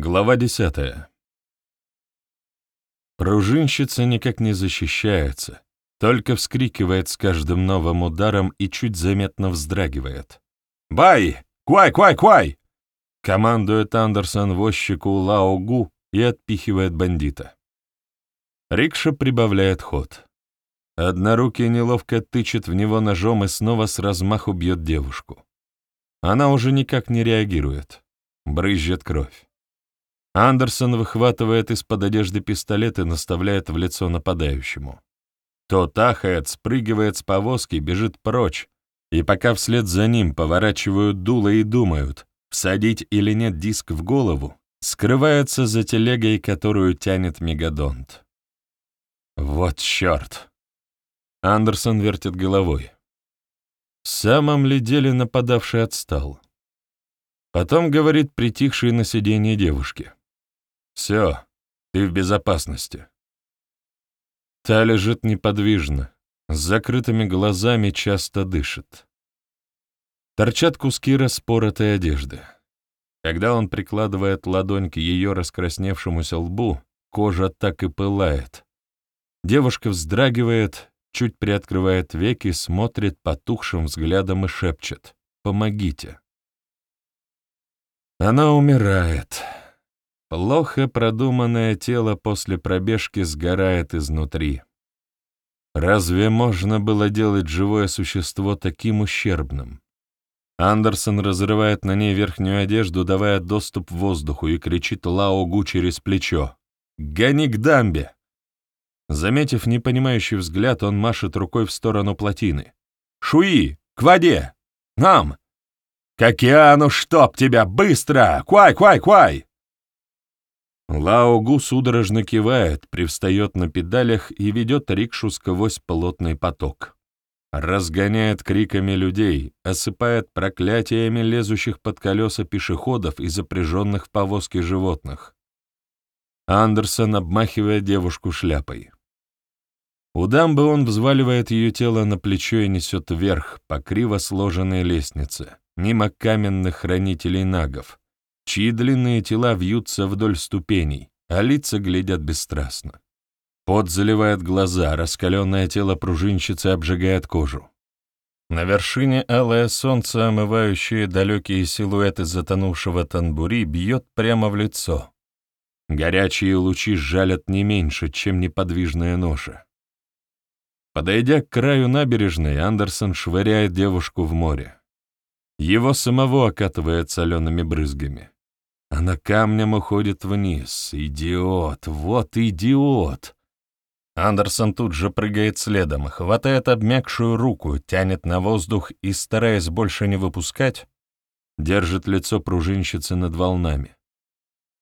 Глава десятая. Пружинщица никак не защищается, только вскрикивает с каждым новым ударом и чуть заметно вздрагивает. «Бай! Квай, квай, квай!» Командует Андерсон возчику Лао Гу и отпихивает бандита. Рикша прибавляет ход. Однорукий неловко тычет в него ножом и снова с размаху бьет девушку. Она уже никак не реагирует. Брызжет кровь. Андерсон выхватывает из-под одежды пистолет и наставляет в лицо нападающему. Тот ахает, спрыгивает с повозки, бежит прочь, и пока вслед за ним поворачивают дуло и думают, всадить или нет диск в голову, скрывается за телегой, которую тянет мегадонт. Вот черт! Андерсон вертит головой. В самом ли деле нападавший отстал? Потом говорит притихший на сиденье девушке. «Все, ты в безопасности». Та лежит неподвижно, с закрытыми глазами часто дышит. Торчат куски распоротой одежды. Когда он прикладывает ладонь к ее раскрасневшемуся лбу, кожа так и пылает. Девушка вздрагивает, чуть приоткрывает веки, смотрит потухшим взглядом и шепчет «Помогите». Она умирает. Плохо продуманное тело после пробежки сгорает изнутри. Разве можно было делать живое существо таким ущербным? Андерсон разрывает на ней верхнюю одежду, давая доступ воздуху, и кричит Лаогу через плечо. «Гони к дамбе!» Заметив непонимающий взгляд, он машет рукой в сторону плотины. «Шуи! К воде! Нам! К океану, чтоб тебя! Быстро! Квай, квай, квай!» Лао Гу судорожно кивает, привстает на педалях и ведет рикшу сквозь плотный поток. Разгоняет криками людей, осыпает проклятиями лезущих под колеса пешеходов и запряженных в повозке животных. Андерсон обмахивает девушку шляпой. У дамбы он взваливает ее тело на плечо и несет вверх по криво сложенной лестнице, мимо каменных хранителей нагов, чьи длинные тела вьются вдоль ступеней, а лица глядят бесстрастно. Пот заливает глаза, раскаленное тело пружинщицы обжигает кожу. На вершине алое солнце, омывающее далекие силуэты затонувшего танбури, бьет прямо в лицо. Горячие лучи жалят не меньше, чем неподвижная ноша. Подойдя к краю набережной, Андерсон швыряет девушку в море. Его самого окатывает солеными брызгами. Она камнем уходит вниз. Идиот, вот идиот. Андерсон тут же прыгает следом, хватает обмякшую руку, тянет на воздух и, стараясь больше не выпускать, держит лицо пружинщицы над волнами.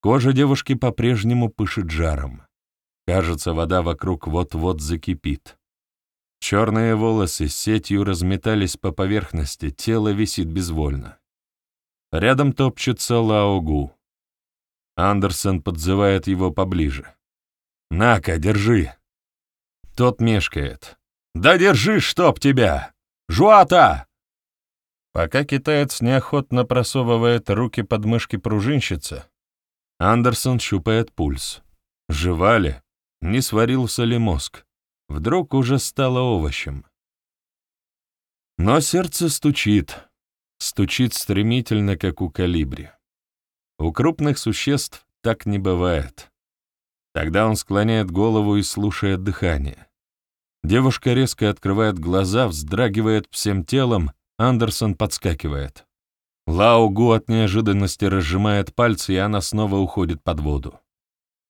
Кожа девушки по-прежнему пышет жаром. Кажется, вода вокруг вот-вот закипит. Черные волосы сетью разметались по поверхности, тело висит безвольно. Рядом топчется Лаогу. Андерсон подзывает его поближе. «На-ка, держи!» Тот мешкает. «Да держи, чтоб тебя! Жуата!» Пока китаец неохотно просовывает руки под мышки пружинщицы, Андерсон щупает пульс. Жива ли? Не сварился ли мозг? Вдруг уже стало овощем? Но сердце стучит. Стучит стремительно, как у калибри. У крупных существ так не бывает. Тогда он склоняет голову и слушает дыхание. Девушка резко открывает глаза, вздрагивает всем телом, Андерсон подскакивает. Лао Гу от неожиданности разжимает пальцы, и она снова уходит под воду.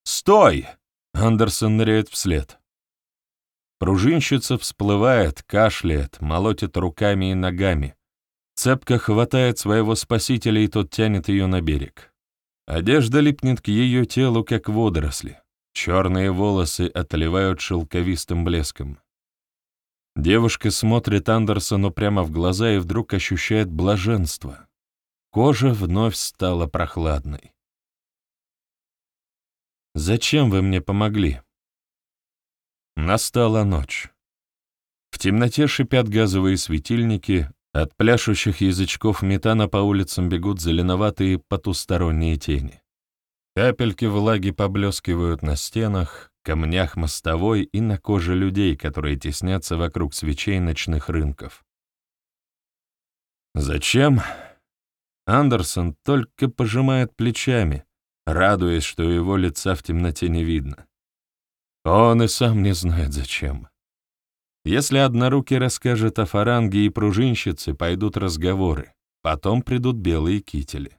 «Стой!» — Андерсон ныряет вслед. Пружинщица всплывает, кашляет, молотит руками и ногами. Цепко хватает своего спасителя, и тот тянет ее на берег. Одежда липнет к ее телу, как водоросли. Черные волосы отливают шелковистым блеском. Девушка смотрит Андерсону прямо в глаза и вдруг ощущает блаженство. Кожа вновь стала прохладной. «Зачем вы мне помогли?» Настала ночь. В темноте шипят газовые светильники, от пляшущих язычков метана по улицам бегут зеленоватые потусторонние тени. Капельки влаги поблескивают на стенах, камнях мостовой и на коже людей, которые теснятся вокруг свечей ночных рынков. Зачем? Андерсон только пожимает плечами, радуясь, что его лица в темноте не видно. Он и сам не знает зачем. Если однорукий расскажет о фаранге и пружинщице, пойдут разговоры, потом придут белые кители.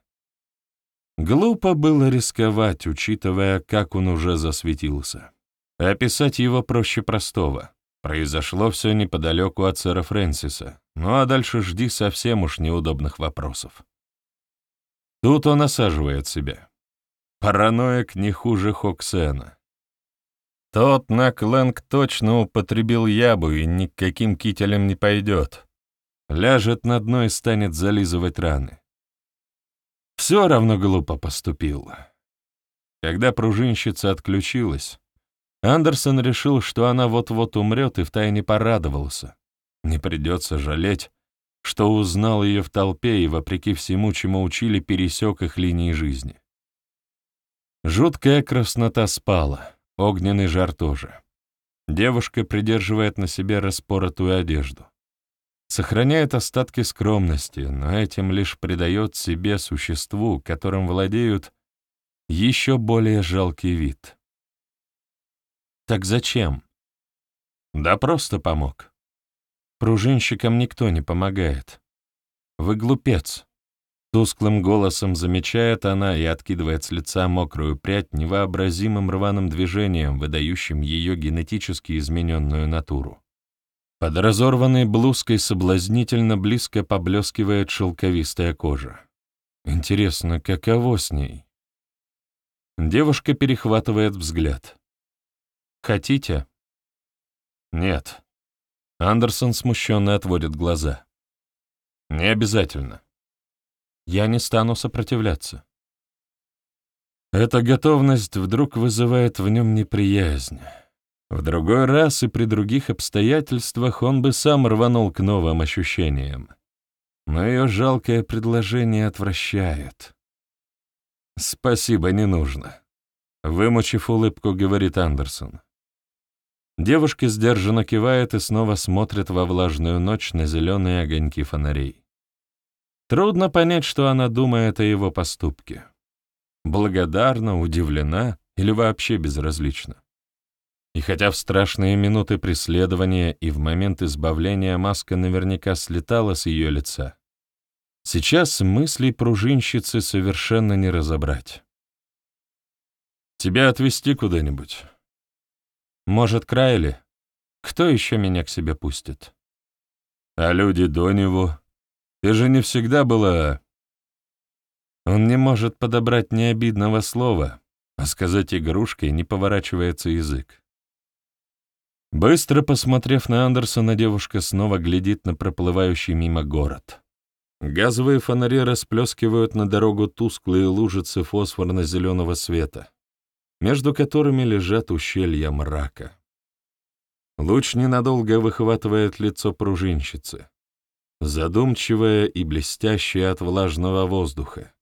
Глупо было рисковать, учитывая, как он уже засветился. Описать его проще простого. Произошло все неподалеку от сэра Фрэнсиса, ну а дальше жди совсем уж неудобных вопросов. Тут он осаживает себя. Параноик не хуже Хоксена. Тот Наклэнг точно употребил ябу и никаким кителем не пойдет. Ляжет на дно и станет зализывать раны. Все равно глупо поступил. Когда пружинщица отключилась, Андерсон решил, что она вот-вот умрет, и втайне порадовался. Не придется жалеть, что узнал ее в толпе и, вопреки всему, чему учили, пересек их линии жизни. Жуткая краснота спала. Огненный жар тоже. Девушка придерживает на себе распоротую одежду. Сохраняет остатки скромности, но этим лишь придает себе существу, которым владеют, еще более жалкий вид. Так зачем? Да просто помог. Пружинщикам никто не помогает. Вы глупец. Тусклым голосом замечает она и откидывает с лица мокрую прядь невообразимым рваным движением, выдающим ее генетически измененную натуру. Под разорванной блузкой соблазнительно близко поблескивает шелковистая кожа. Интересно, каково с ней? Девушка перехватывает взгляд. «Хотите?» «Нет». Андерсон смущенно отводит глаза. «Не обязательно». Я не стану сопротивляться. Эта готовность вдруг вызывает в нем неприязнь. В другой раз и при других обстоятельствах он бы сам рванул к новым ощущениям. Но ее жалкое предложение отвращает. «Спасибо, не нужно», — вымучив улыбку, говорит Андерсон. Девушка сдержанно кивает и снова смотрит во влажную ночь на зеленые огоньки фонарей. Трудно понять, что она думает о его поступке. Благодарна, удивлена или вообще безразлична. И хотя в страшные минуты преследования и в момент избавления маска наверняка слетала с ее лица, сейчас мысли пружинщицы совершенно не разобрать. «Тебя отвезти куда-нибудь?» «Может, Крайли? Кто еще меня к себе пустит?» «А люди до него?» Ты же не всегда была...» Он не может подобрать ни обидного слова, а сказать игрушкой не поворачивается язык. Быстро посмотрев на Андерсона, девушка снова глядит на проплывающий мимо город. Газовые фонари расплескивают на дорогу тусклые лужицы фосфорно-зеленого света, между которыми лежат ущелья мрака. Луч ненадолго выхватывает лицо пружинщицы задумчивое и блестящее от влажного воздуха.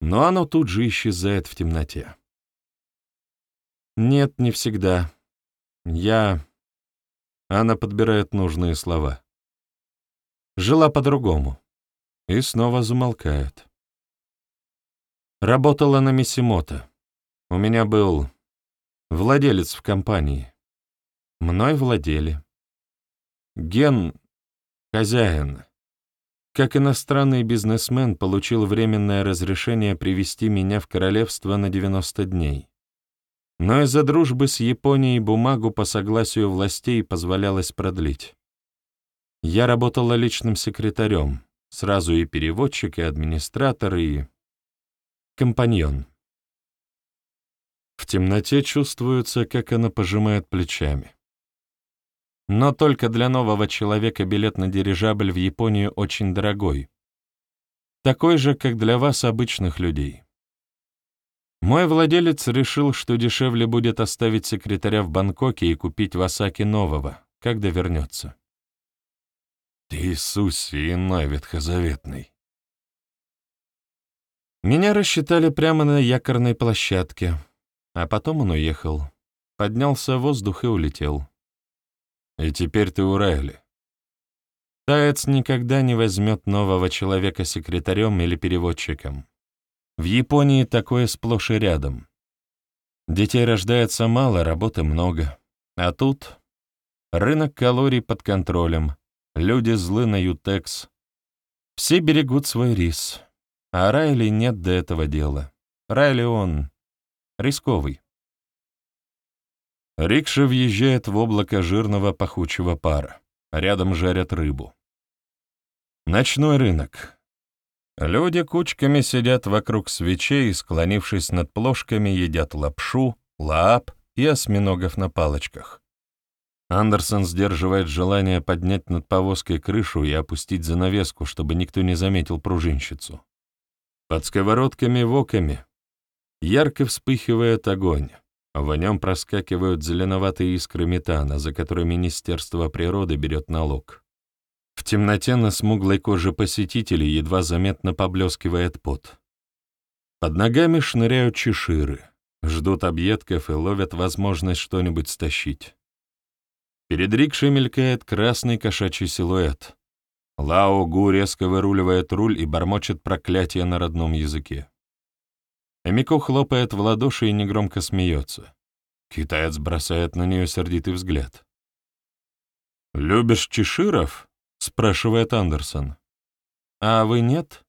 Но оно тут же исчезает в темноте. «Нет, не всегда. Я...» Она подбирает нужные слова. «Жила по-другому». И снова замолкает. Работала на Миссимото. У меня был владелец в компании. Мной владели. Ген Хозяин. Как иностранный бизнесмен получил временное разрешение привести меня в королевство на 90 дней. Но из-за дружбы с Японией бумагу по согласию властей позволялось продлить. Я работала личным секретарем, сразу и переводчик, и администратор, и компаньон. В темноте чувствуется, как она пожимает плечами. Но только для нового человека билет на дирижабль в Японию очень дорогой. Такой же, как для вас, обычных людей. Мой владелец решил, что дешевле будет оставить секретаря в Бангкоке и купить в Осаке нового, когда вернется. Ты Иисус иной ветхозаветный. Меня рассчитали прямо на якорной площадке, а потом он уехал. Поднялся в воздух и улетел. И теперь ты у Райли. Таец никогда не возьмет нового человека секретарем или переводчиком. В Японии такое сплошь и рядом. Детей рождается мало, работы много. А тут рынок калорий под контролем, люди злы на Ютекс. Все берегут свой рис. А Райли нет до этого дела. Райли он рисковый. Рикша въезжает в облако жирного пахучего пара. Рядом жарят рыбу. Ночной рынок. Люди кучками сидят вокруг свечей склонившись над плошками, едят лапшу, лаап и осьминогов на палочках. Андерсон сдерживает желание поднять над повозкой крышу и опустить занавеску, чтобы никто не заметил пружинщицу. Под сковородками-воками ярко вспыхивает огонь. В нем проскакивают зеленоватые искры метана, за которые Министерство природы берет налог. В темноте на смуглой коже посетителей едва заметно поблескивает пот. Под ногами шныряют чеширы, ждут объедков и ловят возможность что-нибудь стащить. Перед рикшей мелькает красный кошачий силуэт. Лао Гу резко выруливает руль и бормочет проклятие на родном языке. Эмико хлопает в ладоши и негромко смеется. Китаец бросает на нее сердитый взгляд. «Любишь чеширов?» — спрашивает Андерсон. «А вы нет?»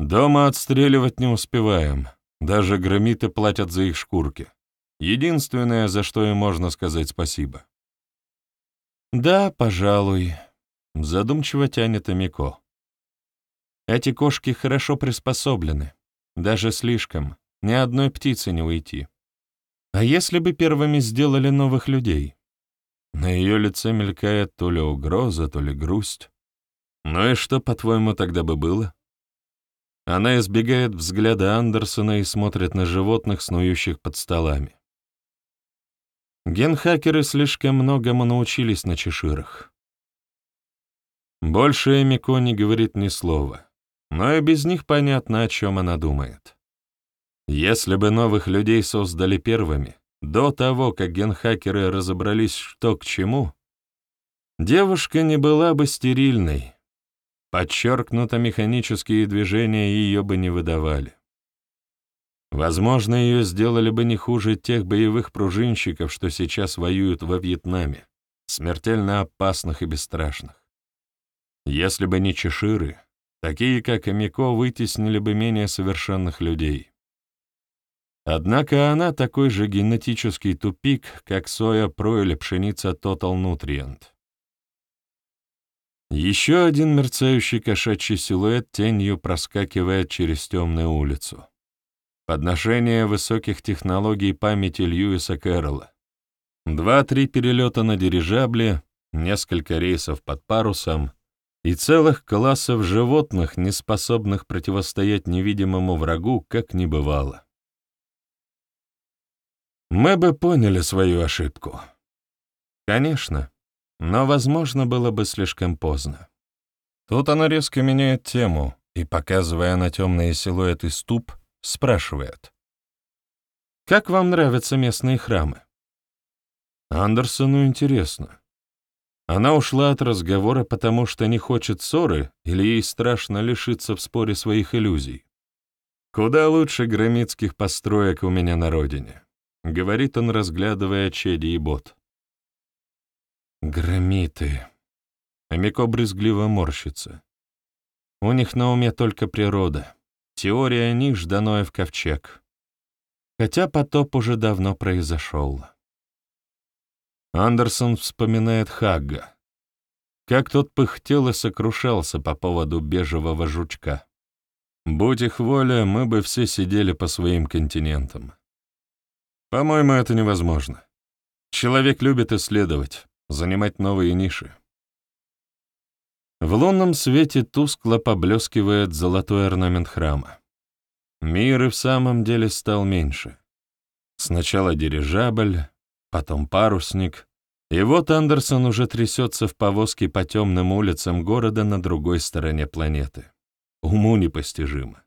«Дома отстреливать не успеваем. Даже громиты платят за их шкурки. Единственное, за что им можно сказать спасибо». «Да, пожалуй», — задумчиво тянет Амико. «Эти кошки хорошо приспособлены. Даже слишком. Ни одной птицы не уйти. А если бы первыми сделали новых людей? На ее лице мелькает то ли угроза, то ли грусть. Ну и что, по-твоему, тогда бы было? Она избегает взгляда Андерсона и смотрит на животных, снующих под столами. Генхакеры слишком многому научились на чеширах. Больше Эмико не говорит ни слова но и без них понятно, о чем она думает. Если бы новых людей создали первыми, до того, как генхакеры разобрались, что к чему, девушка не была бы стерильной, подчеркнуто механические движения ее бы не выдавали. Возможно, ее сделали бы не хуже тех боевых пружинщиков, что сейчас воюют во Вьетнаме, смертельно опасных и бесстрашных. Если бы не чеширы, Такие, как Амико, вытеснили бы менее совершенных людей. Однако она такой же генетический тупик, как соя про или пшеница Total Nutrient. Еще один мерцающий кошачий силуэт тенью проскакивает через темную улицу. Подношение высоких технологий памяти Льюиса Кэрролла. Два-три перелета на дирижабле, несколько рейсов под парусом — и целых классов животных, не способных противостоять невидимому врагу, как не бывало. Мы бы поняли свою ошибку. Конечно, но, возможно, было бы слишком поздно. Тут она резко меняет тему и, показывая на темные силуэты ступ, спрашивает. «Как вам нравятся местные храмы?» Андерсону интересно. Она ушла от разговора, потому что не хочет ссоры или ей страшно лишиться в споре своих иллюзий. «Куда лучше громитских построек у меня на родине», — говорит он, разглядывая Чеди и Бот. «Громиты», — Амико брезгливо морщится. «У них на уме только природа. Теория ниш в ковчег. Хотя потоп уже давно произошел». Андерсон вспоминает Хагга. Как тот пыхтел и сокрушался по поводу бежевого жучка. Будь их воля, мы бы все сидели по своим континентам. По-моему, это невозможно. Человек любит исследовать, занимать новые ниши. В лунном свете тускло поблескивает золотой орнамент храма. Мир и в самом деле стал меньше. Сначала дирижабль, потом парусник, и вот Андерсон уже трясется в повозке по темным улицам города на другой стороне планеты. Уму непостижимо.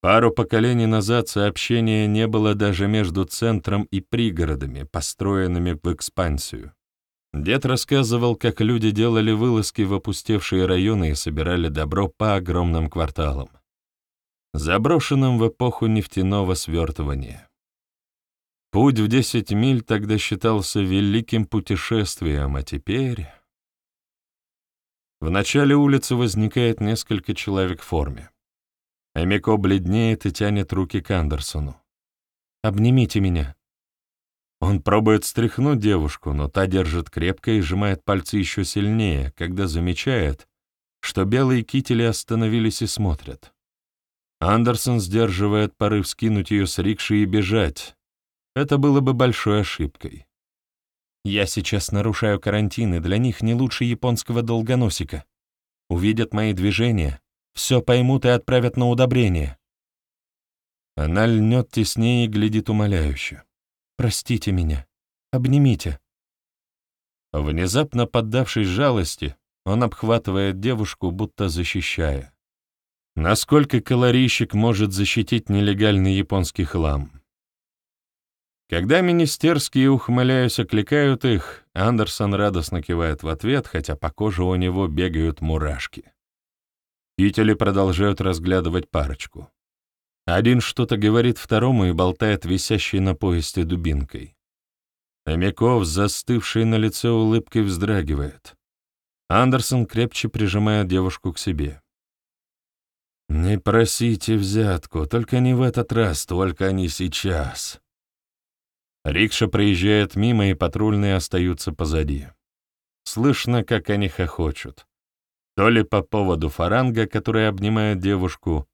Пару поколений назад сообщения не было даже между центром и пригородами, построенными в экспансию. Дед рассказывал, как люди делали вылазки в опустевшие районы и собирали добро по огромным кварталам, заброшенным в эпоху нефтяного свертывания. Путь в 10 миль тогда считался великим путешествием, а теперь... В начале улицы возникает несколько человек в форме. Эмико бледнеет и тянет руки к Андерсону. «Обнимите меня». Он пробует стряхнуть девушку, но та держит крепко и сжимает пальцы еще сильнее, когда замечает, что белые кители остановились и смотрят. Андерсон сдерживает порыв скинуть ее с рикши и бежать. Это было бы большой ошибкой. Я сейчас нарушаю карантин, и для них не лучше японского долгоносика. Увидят мои движения, все поймут и отправят на удобрение. Она льнет теснее и глядит умоляюще. «Простите меня. Обнимите». Внезапно поддавшись жалости, он обхватывает девушку, будто защищая. Насколько калорийщик может защитить нелегальный японский хлам? Когда министерские, ухмыляясь, окликают их, Андерсон радостно кивает в ответ, хотя по коже у него бегают мурашки. Кители продолжают разглядывать парочку. Один что-то говорит второму и болтает висящей на поясе дубинкой. Хомяков, застывший на лице улыбкой, вздрагивает. Андерсон крепче прижимает девушку к себе. «Не просите взятку, только не в этот раз, только не сейчас». Рикша проезжает мимо, и патрульные остаются позади. Слышно, как они хохочут. То ли по поводу фаранга, который обнимает девушку,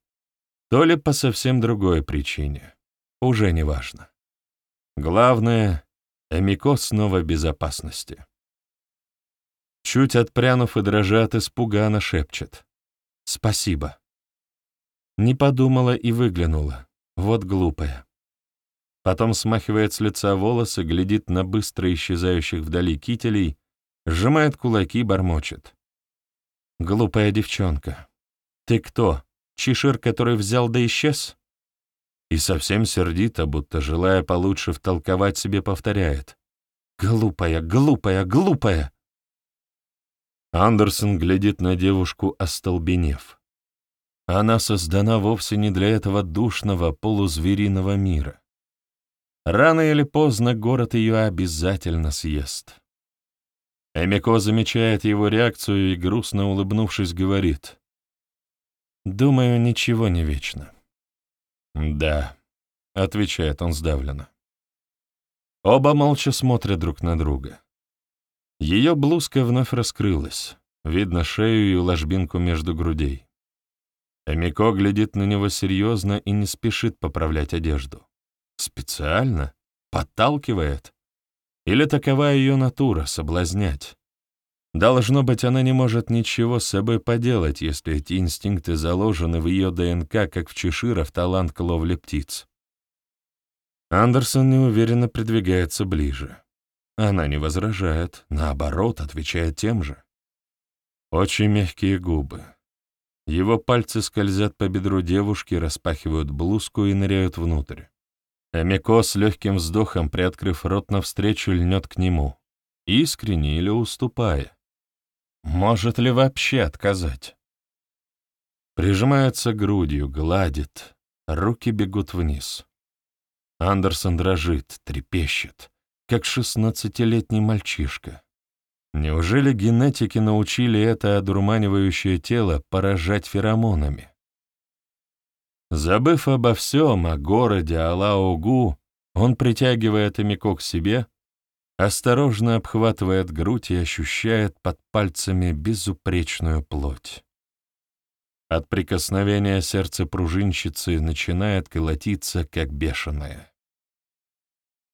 то ли по совсем другой причине. Уже не важно. Главное, Эмико снова в безопасности. Чуть отпрянув и дрожа от испуга, она шепчет. «Спасибо». Не подумала и выглянула. Вот глупая. Потом смахивает с лица волосы, глядит на быстро исчезающих вдали кителей, сжимает кулаки, бормочет. «Глупая девчонка. Ты кто? Чешир, который взял да исчез?» И совсем сердито, будто желая получше втолковать себе, повторяет. «Глупая, глупая, глупая!» Андерсон глядит на девушку, остолбенев. Она создана вовсе не для этого душного, полузвериного мира. Рано или поздно город ее обязательно съест. Эмико замечает его реакцию и, грустно улыбнувшись, говорит. «Думаю, ничего не вечно». «Да», — отвечает он сдавленно. Оба молча смотрят друг на друга. Ее блузка вновь раскрылась. Видно шею и ложбинку между грудей. Эмико глядит на него серьезно и не спешит поправлять одежду. Специально? Подталкивает? Или такова ее натура — соблазнять? Должно быть, она не может ничего с собой поделать, если эти инстинкты заложены в ее ДНК, как в Чеширов талант к ловле птиц. Андерсон неуверенно придвигается ближе. Она не возражает, наоборот, отвечает тем же. Очень мягкие губы. Его пальцы скользят по бедру девушки, распахивают блузку и ныряют внутрь. Эмико с легким вздохом, приоткрыв рот навстречу, льнет к нему, искренне или уступая. Может ли вообще отказать? Прижимается грудью, гладит, руки бегут вниз. Андерсон дрожит, трепещет, как шестнадцатилетний мальчишка. Неужели генетики научили это одурманивающее тело поражать феромонами? Забыв обо всем, о городе, о Лаогу, он притягивает Эмико к себе, осторожно обхватывает грудь и ощущает под пальцами безупречную плоть. От прикосновения сердце пружинщицы начинает колотиться, как бешеное.